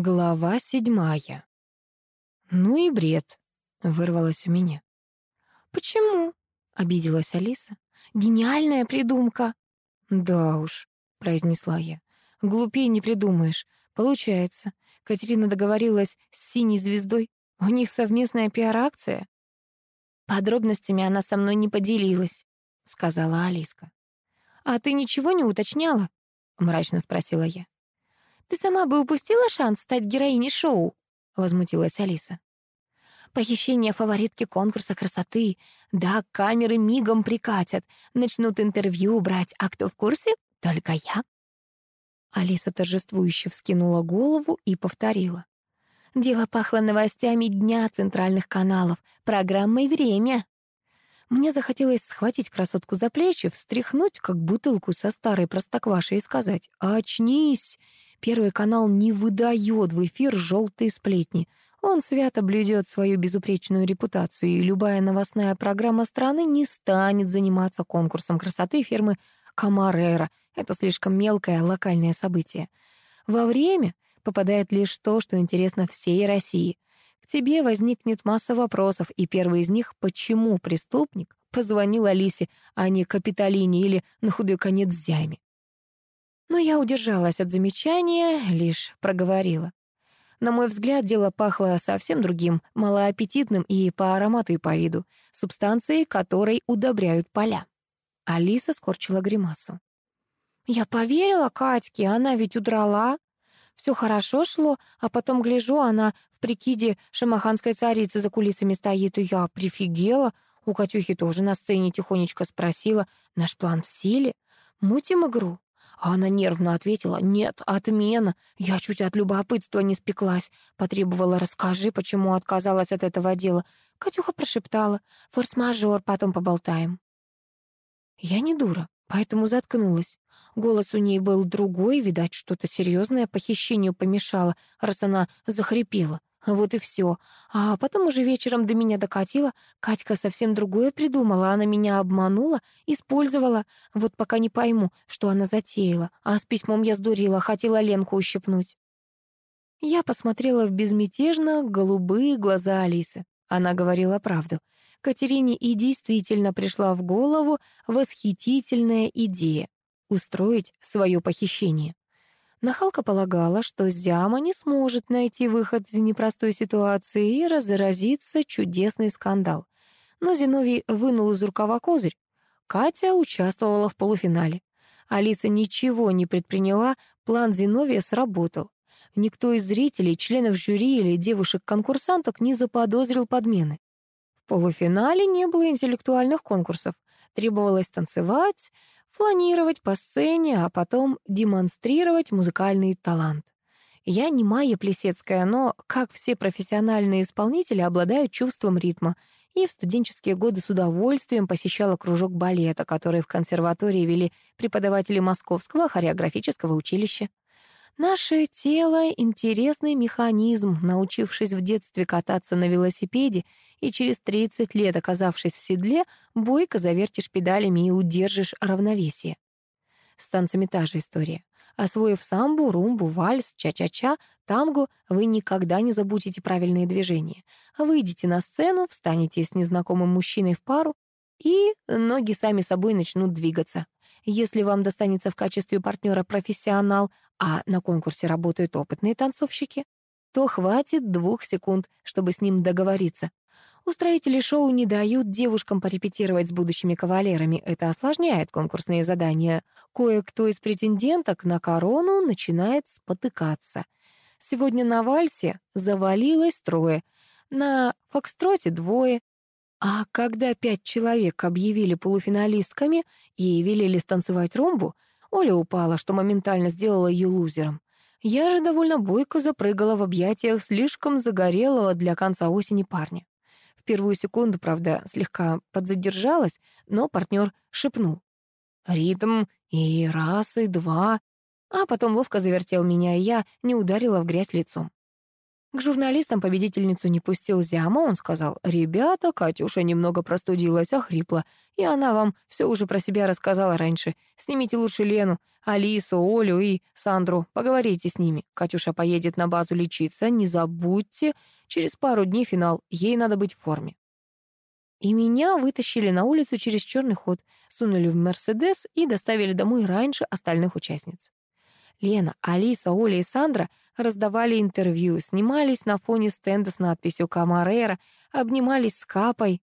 Глава седьмая. «Ну и бред», — вырвалось у меня. «Почему?» — обиделась Алиса. «Гениальная придумка». «Да уж», — произнесла я. «Глупее не придумаешь. Получается, Катерина договорилась с «Синей звездой». У них совместная пиар-акция». «Подробностями она со мной не поделилась», — сказала Алиска. «А ты ничего не уточняла?» — мрачно спросила я. «Ты сама бы упустила шанс стать героиней шоу?» — возмутилась Алиса. «Похищение фаворитки конкурса красоты. Да, камеры мигом прикатят, начнут интервью брать, а кто в курсе? Только я». Алиса торжествующе вскинула голову и повторила. «Дело пахло новостями дня центральных каналов, программой «Время». Мне захотелось схватить красотку за плечи, встряхнуть, как бутылку со старой простоквашей, и сказать «Очнись! Первый канал не выдает в эфир желтые сплетни. Он свято блюдет свою безупречную репутацию, и любая новостная программа страны не станет заниматься конкурсом красоты фирмы Камарера. Это слишком мелкое локальное событие. Во время попадает лишь то, что интересно всей России. К тебе возникнет масса вопросов, и первый из них — почему преступник позвонил Алисе, а не Капитолине или, на худой конец, Зяме? Но я удержалась от замечания, лишь проговорила. На мой взгляд, дело пахло совсем другим, малоаппетитным и по аромату, и по виду, субстанцией, которой удобряют поля. Алиса скорчила гримасу. «Я поверила Катьке, она ведь удрала. Все хорошо шло, а потом, гляжу, она в прикиде шамаханской царицы за кулисами стоит, и я прифигела. У Катюхи тоже на сцене тихонечко спросила, наш план в силе? Мутим игру?» А она нервно ответила, «Нет, отмена. Я чуть от любопытства не спеклась. Потребовала, расскажи, почему отказалась от этого дела». Катюха прошептала, «Форс-мажор, потом поболтаем». Я не дура, поэтому заткнулась. Голос у ней был другой, видать, что-то серьезное похищению помешало, раз она захрипела. Вот и все. А потом уже вечером до меня докатила. Катька совсем другое придумала. Она меня обманула, использовала. Вот пока не пойму, что она затеяла. А с письмом я сдурила, хотела Ленку ущипнуть. Я посмотрела в безмятежно голубые глаза Алисы. Она говорила правду. Катерине и действительно пришла в голову восхитительная идея — устроить свое похищение. Нахалка полагала, что Зяма не сможет найти выход из непростой ситуации и разразится чудесный скандал. Но Зиновий вынул из рукава козырь. Катя участвовала в полуфинале. Алиса ничего не предприняла, план Зиновия сработал. Никто из зрителей, членов жюри или девушек-конкурсанток не заподозрил подмены. В полуфинале не было интеллектуальных конкурсов. Требовалось танцевать, фланировать по сцене, а потом демонстрировать музыкальный талант. Я не Майя Плесецкая, но, как все профессиональные исполнители, обладаю чувством ритма и в студенческие годы с удовольствием посещала кружок балета, который в консерватории вели преподаватели Московского хореографического училища. Наше тело — интересный механизм, научившись в детстве кататься на велосипеде и через 30 лет, оказавшись в седле, бойко завертишь педалями и удержишь равновесие. С танцами та же история. Освоив самбу, румбу, вальс, ча-ча-ча, танго, вы никогда не забудете правильные движения. Выйдете на сцену, встанете с незнакомым мужчиной в пару, и ноги сами собой начнут двигаться. Если вам достанется в качестве партнера профессионал, а на конкурсе работают опытные танцовщики, то хватит двух секунд, чтобы с ним договориться. Устроители шоу не дают девушкам порепетировать с будущими кавалерами. Это осложняет конкурсные задания. Кое-кто из претенденток на корону начинает спотыкаться. Сегодня на вальсе завалилось трое, на фокстроте двое. А когда пять человек объявили полуфиналистками и велели станцевать румбу, Оля упала, что моментально сделала ее лузером. Я же довольно бойко запрыгала в объятиях слишком загорелого для конца осени парня. В первую секунду, правда, слегка подзадержалась, но партнер шепнул. Ритм и раз, и два. А потом ловко завертел меня, и я не ударила в грязь лицом. К журналистам победительницу не пустил Зяма, он сказал, «Ребята, Катюша немного простудилась, охрипла, и она вам все уже про себя рассказала раньше. Снимите лучше Лену, Алису, Олю и Сандру, поговорите с ними. Катюша поедет на базу лечиться, не забудьте, через пару дней финал, ей надо быть в форме». И меня вытащили на улицу через черный ход, сунули в «Мерседес» и доставили домой раньше остальных участниц. Лена, Алиса, Оля и Сандра раздавали интервью, снимались на фоне стенда с надписью «Камарера», обнимались с Капой.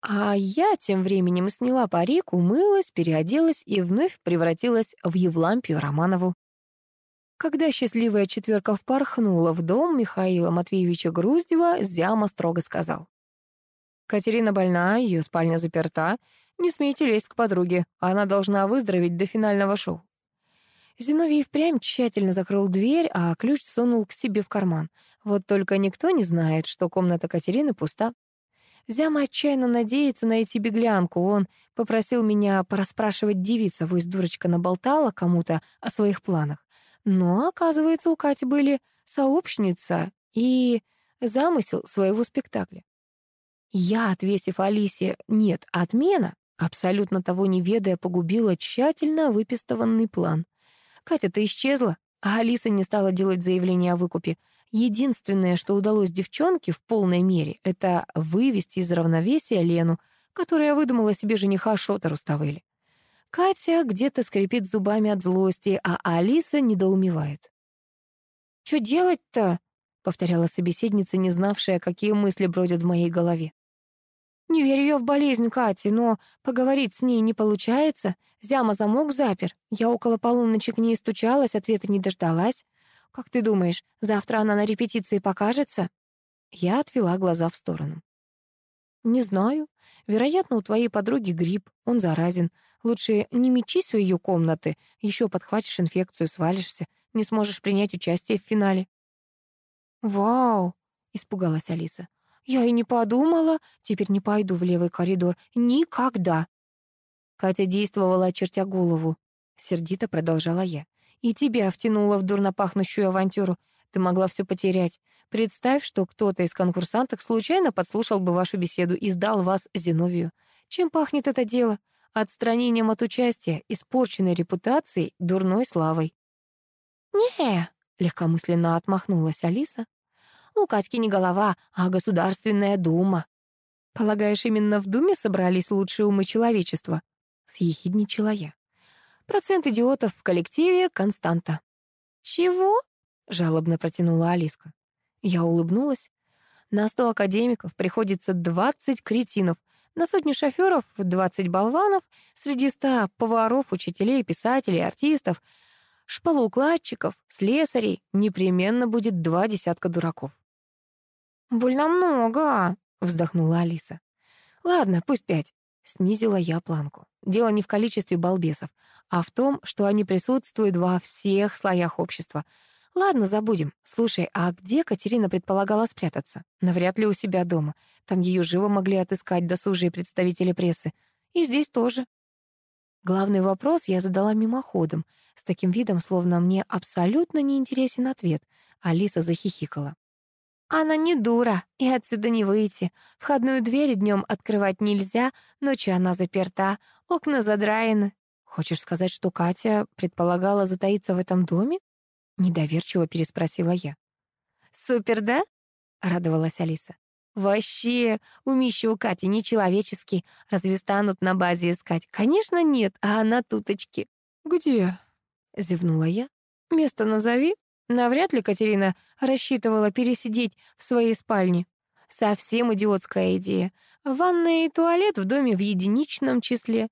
А я тем временем сняла парик, умылась, переоделась и вновь превратилась в Евлампию Романову. Когда счастливая четверка впорхнула в дом Михаила Матвеевича Груздева, Зяма строго сказал. Катерина больна, ее спальня заперта. Не смейте лезть к подруге, она должна выздороветь до финального шоу. Зиновий впрямь тщательно закрыл дверь, а ключ сунул к себе в карман. Вот только никто не знает, что комната Катерины пуста. Зяма отчаянно надеется найти беглянку. Он попросил меня порасспрашивать девицу, авось дурочка наболтала кому-то о своих планах. Но, оказывается, у Кати были сообщница и замысел своего спектакля. Я, отвесив Алисе «нет, отмена», абсолютно того не ведая, погубила тщательно выпистованный план. Катя-то исчезла, а Алиса не стала делать заявление о выкупе. Единственное, что удалось девчонке в полной мере, это вывести из равновесия Лену, которая выдумала себе жениха Шота Руставели. Катя где-то скрипит зубами от злости, а Алиса недоумевает. «Что делать-то?» — повторяла собеседница, не знавшая, какие мысли бродят в моей голове. Не верю я в болезнь Кати, но поговорить с ней не получается. Зяма замок запер. Я около полуночи к ней стучалась, ответа не дождалась. Как ты думаешь, завтра она на репетиции покажется? Я отвела глаза в сторону. Не знаю. Вероятно, у твоей подруги грипп, он заразен. Лучше не мечись у ее комнаты, еще подхватишь инфекцию, свалишься, не сможешь принять участие в финале. «Вау!» — испугалась Алиса. Я и не подумала, теперь не пойду в левый коридор. Никогда. Катя действовала, очертя голову. Сердито продолжала я. И тебя втянула в дурно пахнущую авантюру. Ты могла все потерять. Представь, что кто-то из конкурсанток случайно подслушал бы вашу беседу и сдал вас Зиновию. Чем пахнет это дело? Отстранением от участия, испорченной репутацией, дурной славой. «Не», — легкомысленно отмахнулась Алиса. У Катьки не голова, а Государственная Дума. Полагаешь, именно в Думе собрались лучшие умы человечества? Съехидничала я. Процент идиотов в коллективе — константа. «Чего?» — жалобно протянула Алиска. Я улыбнулась. На сто академиков приходится двадцать кретинов, на сотню шофёров — двадцать болванов, среди ста поваров, учителей, писателей, артистов, шпалоукладчиков, слесарей непременно будет два десятка дураков. «Больно много», — вздохнула Алиса. «Ладно, пусть пять». Снизила я планку. Дело не в количестве балбесов, а в том, что они присутствуют во всех слоях общества. Ладно, забудем. Слушай, а где Катерина предполагала спрятаться? Навряд ли у себя дома. Там ее живо могли отыскать досужие представители прессы. И здесь тоже. Главный вопрос я задала мимоходом, с таким видом, словно мне абсолютно неинтересен ответ. Алиса захихикала. Она не дура, и отсюда не выйти. Входную дверь днем открывать нельзя, ночью она заперта, окна задраены. Хочешь сказать, что Катя предполагала затаиться в этом доме? Недоверчиво переспросила я. Супер, да? Радовалась Алиса. Вообще, умище у Кати нечеловеческий. Разве станут на базе искать? Конечно, нет, а она туточки. Где? Зевнула я. Место назови. Навряд ли Катерина рассчитывала пересидеть в своей спальне. Совсем идиотская идея. Ванная и туалет в доме в единичном числе.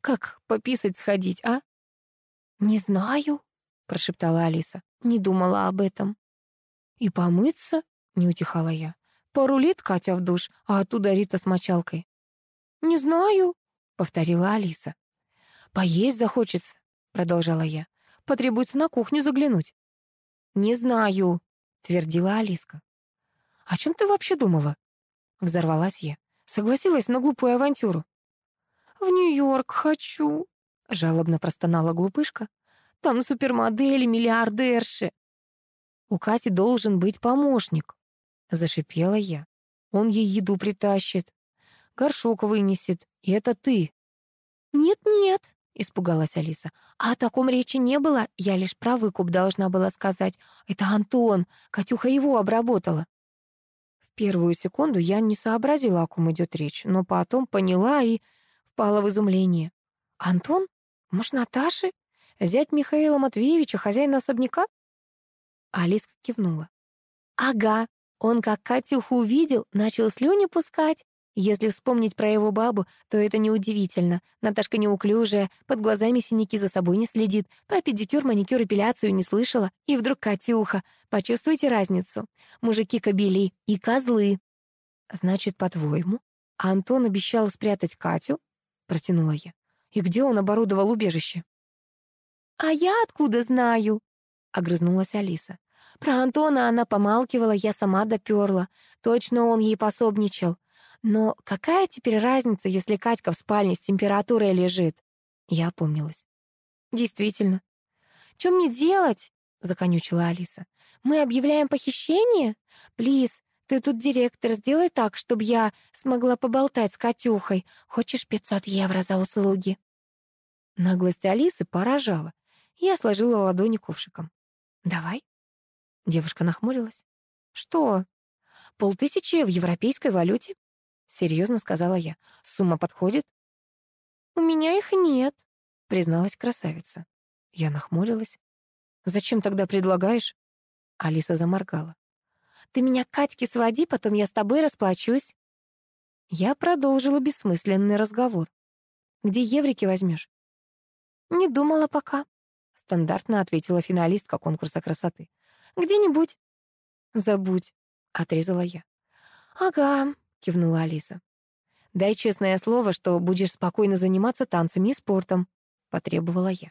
Как пописать сходить, а? «Не знаю», — прошептала Алиса. «Не думала об этом». «И помыться?» — не утихала я. «Порулит Катя в душ, а оттуда Рита с мочалкой». «Не знаю», — повторила Алиса. «Поесть захочется», — продолжала я. «Потребуется на кухню заглянуть». «Не знаю», — твердила Алиска. «О чем ты вообще думала?» Взорвалась я. Согласилась на глупую авантюру. «В Нью-Йорк хочу», — жалобно простонала глупышка. «Там супермодели, миллиардерши». «У Кати должен быть помощник», Зашипела я. Он ей еду притащит, горшок вынесет, и это ты. «Нет-нет», — испугалась Алиса. «А о таком речи не было. Я лишь про выкуп должна была сказать. Это Антон. Катюха его обработала». В первую секунду я не сообразила, о ком идет речь, но потом поняла и впала в изумление. «Антон? Муж Наташи? Зять Михаила Матвеевича, хозяин особняка?» Алиска кивнула. «Ага, он как Катюху увидел, начал слюни пускать. Если вспомнить про его бабу, то это неудивительно. Наташка неуклюжая, под глазами синяки за собой не следит, про педикюр, маникюр, эпиляцию не слышала. И вдруг Катюха. Почувствуйте разницу? Мужики кобели и козлы. Значит, по-твоему, Антон обещал спрятать Катю? Протянула я. И где он оборудовал убежище? А я откуда знаю? Огрызнулась Алиса. Про Антона она помалкивала, я сама доперла. Точно он ей пособничал. Но какая теперь разница, если Катька в спальне с температурой лежит? Я опомнилась. Действительно. Что мне делать? Законючила Алиса. Мы объявляем похищение? Плиз, ты тут директор, сделай так, чтобы я смогла поболтать с Катюхой. Хочешь 500 евро за услуги? Наглость Алисы поражала. Я сложила ладони ковшиком. «Давай». Девушка нахмурилась. «Что? Полтысячи в европейской валюте?» — серьезно сказала я. «Сумма подходит?» «У меня их нет», — призналась красавица. Я нахмурилась. «Зачем тогда предлагаешь?» Алиса заморгала. «Ты меня к Катьке своди, потом я с тобой расплачусь». Я продолжила бессмысленный разговор. «Где еврики возьмешь?» «Не думала пока», — стандартно ответила финалистка конкурса красоты. «Где-нибудь». «Забудь», — отрезала я. «Ага», — кивнула Алиса. «Дай честное слово, что будешь спокойно заниматься танцами и спортом», — потребовала я.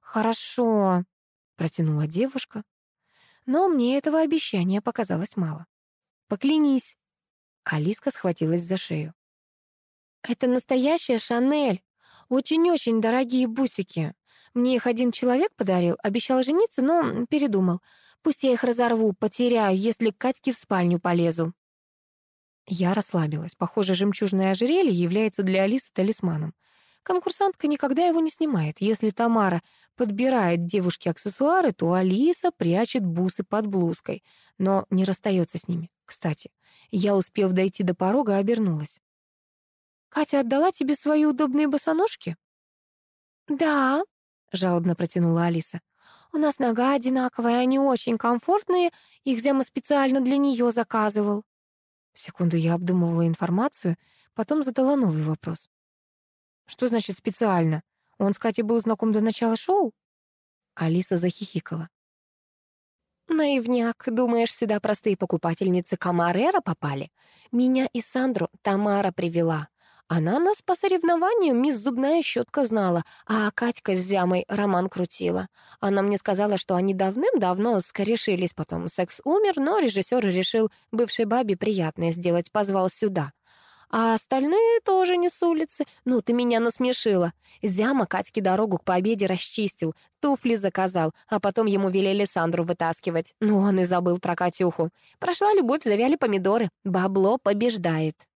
«Хорошо», — протянула девушка. Но мне этого обещания показалось мало. «Поклянись». Алиска схватилась за шею. «Это настоящая Шанель. Очень-очень дорогие бусики. Мне их один человек подарил, обещал жениться, но передумал. Пусть я их разорву, потеряю, если к Катьке в спальню полезу». Я расслабилась. Похоже, жемчужное ожерелье является для Алисы талисманом. Конкурсантка никогда его не снимает. Если Тамара подбирает девушке аксессуары, то Алиса прячет бусы под блузкой, но не расстается с ними. Кстати, я, успев дойти до порога, обернулась. «Катя отдала тебе свои удобные босоножки?» «Да», — жалобно протянула Алиса. «У нас нога одинаковая, они очень комфортные, их Зяма специально для нее заказывал». Секунду я обдумывала информацию, потом задала новый вопрос. «Что значит специально? Он с Катей был знаком до начала шоу?» Алиса захихикала. «Наивняк, думаешь, сюда простые покупательницы Камарера попали? Меня и Сандру Тамара привела. Она нас по соревнованиям мисс Зубная щетка знала, а Катька с Зямой роман крутила. Она мне сказала, что они давным-давно скорешились, потом секс умер, но режиссер решил бывшей бабе приятное сделать, позвал сюда. А остальные тоже не с улицы. Ну, ты меня насмешила. Зяма Катьке дорогу к победе расчистил, туфли заказал, а потом ему велели Сандру вытаскивать. Ну, он и забыл про Катюху. Прошла любовь, завяли помидоры. Бабло побеждает.